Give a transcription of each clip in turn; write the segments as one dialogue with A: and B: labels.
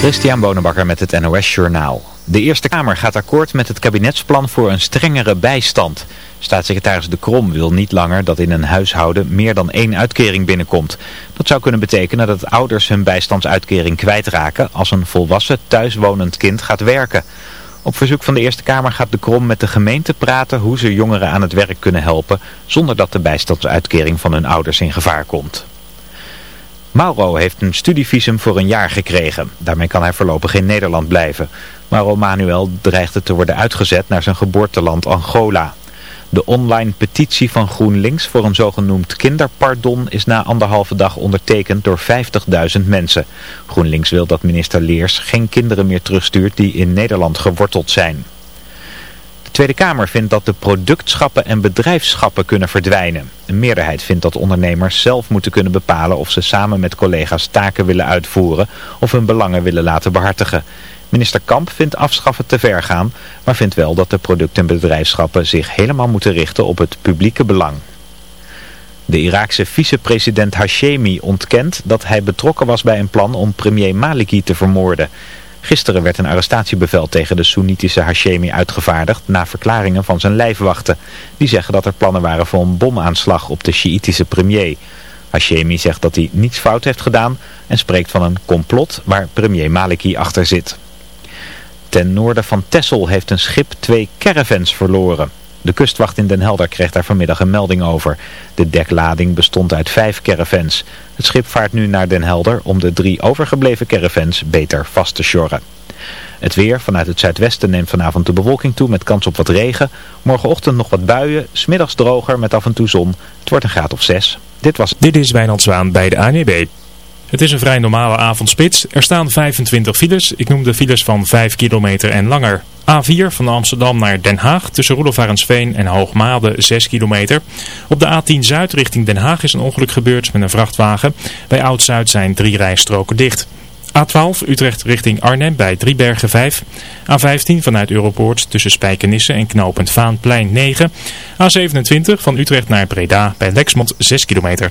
A: Christian Bonenbakker met het NOS Journaal. De Eerste Kamer gaat akkoord met het kabinetsplan voor een strengere bijstand. Staatssecretaris De Krom wil niet langer dat in een huishouden meer dan één uitkering binnenkomt. Dat zou kunnen betekenen dat ouders hun bijstandsuitkering kwijtraken als een volwassen thuiswonend kind gaat werken. Op verzoek van de Eerste Kamer gaat De Krom met de gemeente praten hoe ze jongeren aan het werk kunnen helpen zonder dat de bijstandsuitkering van hun ouders in gevaar komt. Mauro heeft een studievisum voor een jaar gekregen. Daarmee kan hij voorlopig in Nederland blijven. Mauro Manuel dreigde te worden uitgezet naar zijn geboorteland Angola. De online petitie van GroenLinks voor een zogenoemd kinderpardon is na anderhalve dag ondertekend door 50.000 mensen. GroenLinks wil dat minister Leers geen kinderen meer terugstuurt die in Nederland geworteld zijn. De Tweede Kamer vindt dat de productschappen en bedrijfschappen kunnen verdwijnen. Een meerderheid vindt dat ondernemers zelf moeten kunnen bepalen of ze samen met collega's taken willen uitvoeren of hun belangen willen laten behartigen. Minister Kamp vindt afschaffen te ver gaan, maar vindt wel dat de product- en bedrijfschappen zich helemaal moeten richten op het publieke belang. De Iraakse vicepresident Hashemi ontkent dat hij betrokken was bij een plan om premier Maliki te vermoorden. Gisteren werd een arrestatiebevel tegen de Soenitische Hashemi uitgevaardigd na verklaringen van zijn lijfwachten. Die zeggen dat er plannen waren voor een bomaanslag op de Sjiitische premier. Hashemi zegt dat hij niets fout heeft gedaan en spreekt van een complot waar premier Maliki achter zit. Ten noorden van Texel heeft een schip twee caravans verloren. De kustwacht in Den Helder kreeg daar vanmiddag een melding over. De deklading bestond uit vijf caravans. Het schip vaart nu naar Den Helder om de drie overgebleven caravans beter vast te sjorren. Het weer vanuit het zuidwesten neemt vanavond de bewolking toe met kans op wat regen. Morgenochtend nog wat buien, smiddags droger met af en toe zon. Het wordt een graad of zes. Dit was...
B: Dit is Wijnand Zwaan bij de ANEB. Het is een vrij normale avondspits. Er staan 25 files. Ik noem de files van 5 kilometer en langer. A4 van Amsterdam naar Den Haag tussen Roelofarensveen en Hoogmade 6 kilometer. Op de A10 Zuid richting Den Haag is een ongeluk gebeurd met een vrachtwagen. Bij Oud-Zuid zijn drie rijstroken dicht. A12 Utrecht richting Arnhem bij Driebergen 5. A15 vanuit Europoort tussen Spijkenisse en knooppunt Vaanplein 9. A27 van Utrecht naar Breda bij Lexmond 6 kilometer.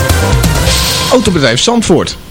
C: Autobedrijf Zandvoort,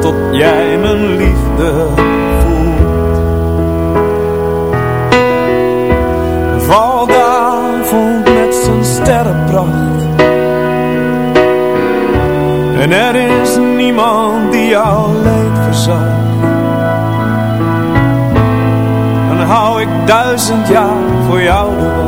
D: Tot jij mijn liefde voelt. Valt de avond met zijn sterrenpracht. En er is niemand die jou leed verzacht Dan hou ik duizend jaar voor jou de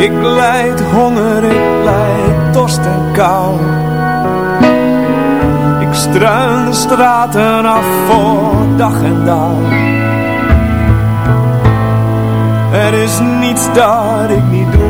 D: Ik lijd honger, ik lijd dorst en kou. Ik struin de straten af voor dag en dag. Er is niets dat ik niet doe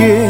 E: que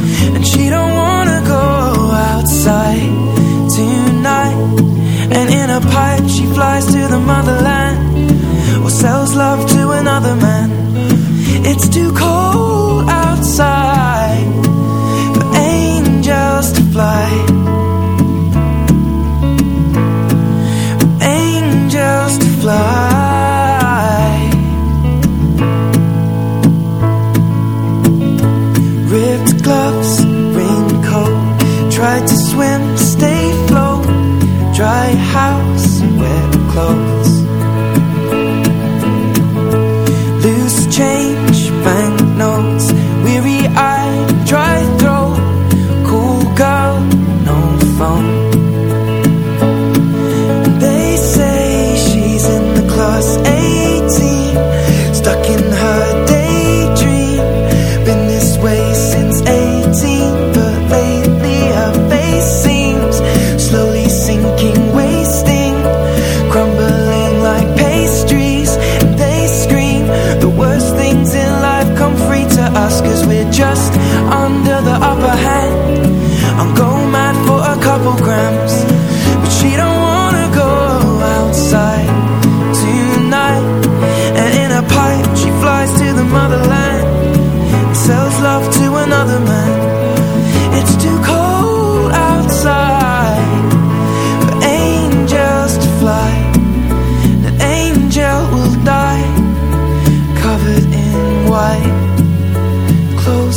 E: pipe, she flies to the motherland or sells love to another man. It's too cold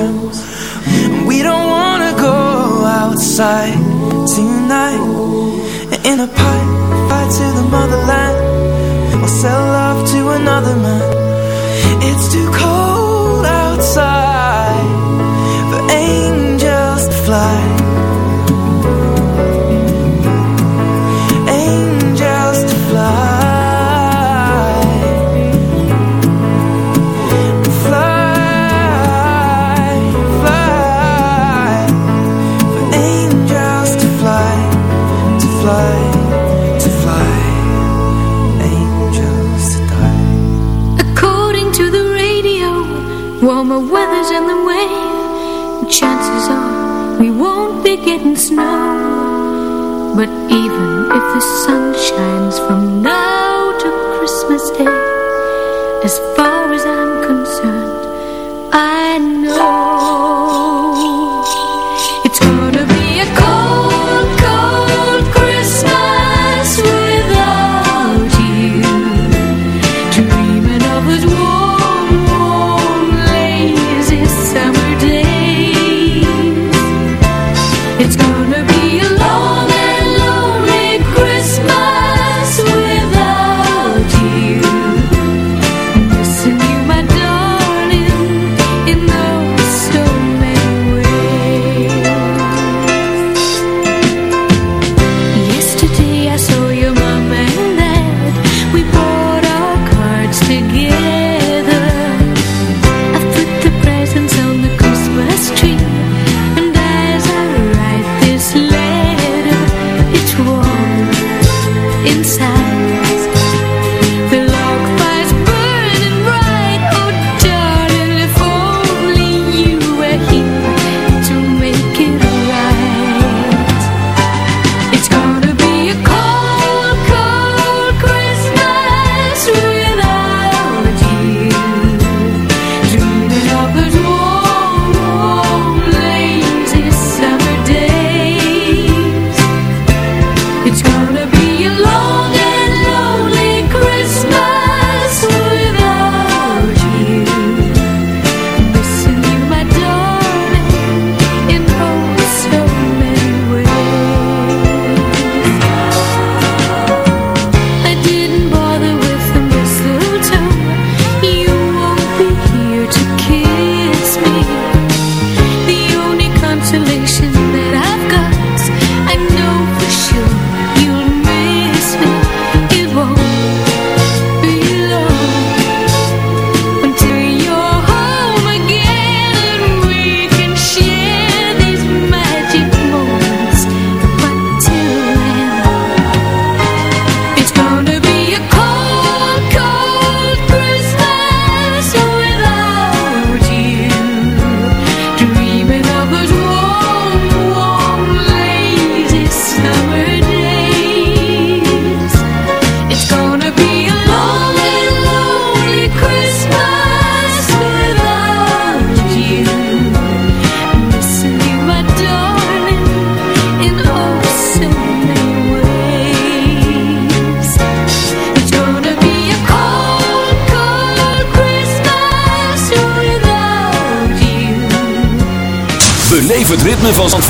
E: And we don't wanna go outside tonight. In a pipe, fight to the motherland. Or sell love to another man. It's too cold.
F: getting snow. But even if the sun shines from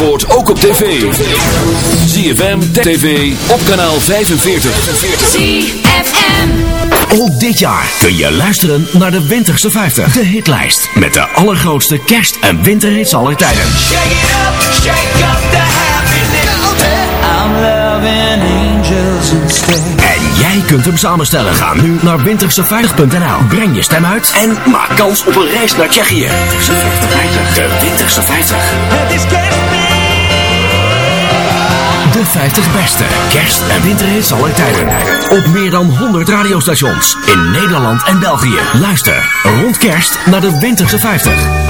G: Ook op tv. ZFM TV op kanaal 45.
F: ZFM.
H: Ook dit jaar kun je luisteren naar de Winterse 50. De hitlijst met de allergrootste kerst- en winterhits aller tijden.
D: Shake it up, shake up the. I'm loving angels.
H: En jij kunt hem samenstellen. Ga nu naar winterse50.nl. Breng je stem uit en maak kans op een reis naar Tsjechië. De Winterse 50.
D: Het is kerst.
H: De 50 beste kerst- en winterhits aller tijden. Op meer dan 100 radiostations in Nederland en België. Luister rond kerst naar de Winterse 50.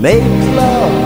I: make love.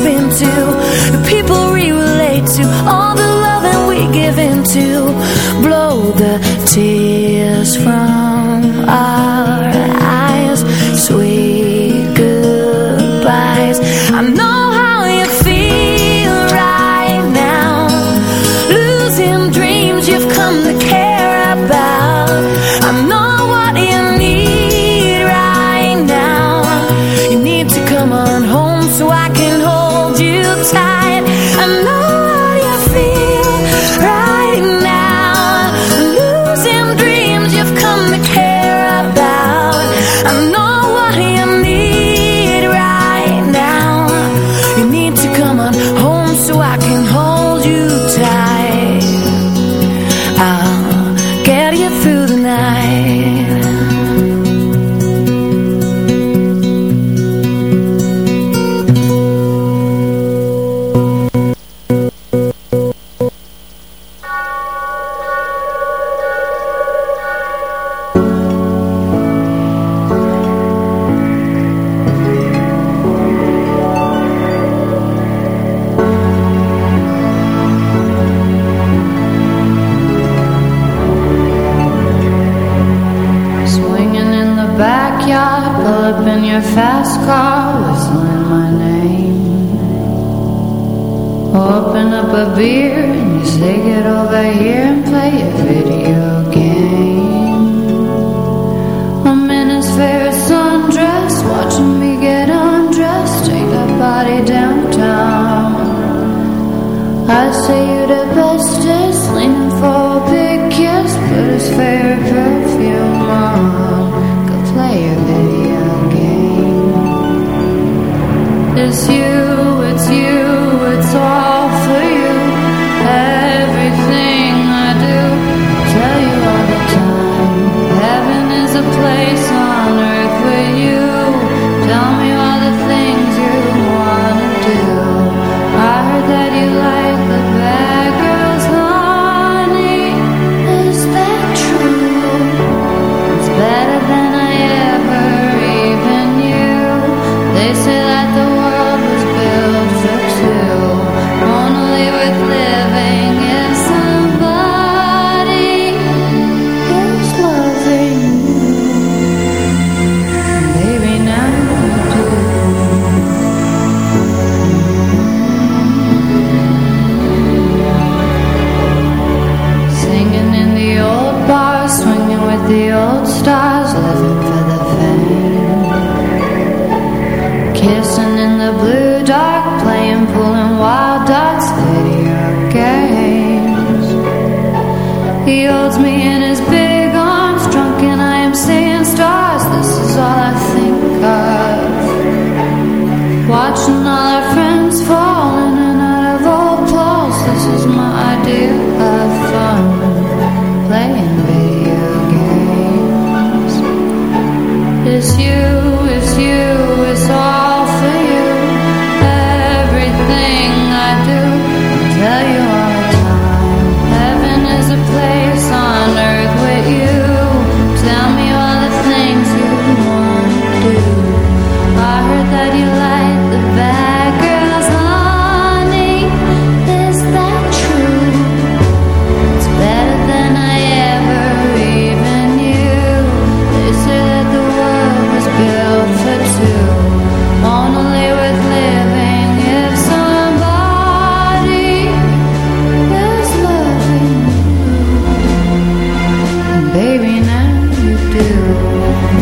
J: we've to. The people we relate to All the love that we give into Blow the tears from our eyes. Sweet goodbyes. I know how you feel right now. Losing dreams you've come to care about. I know so I
K: do.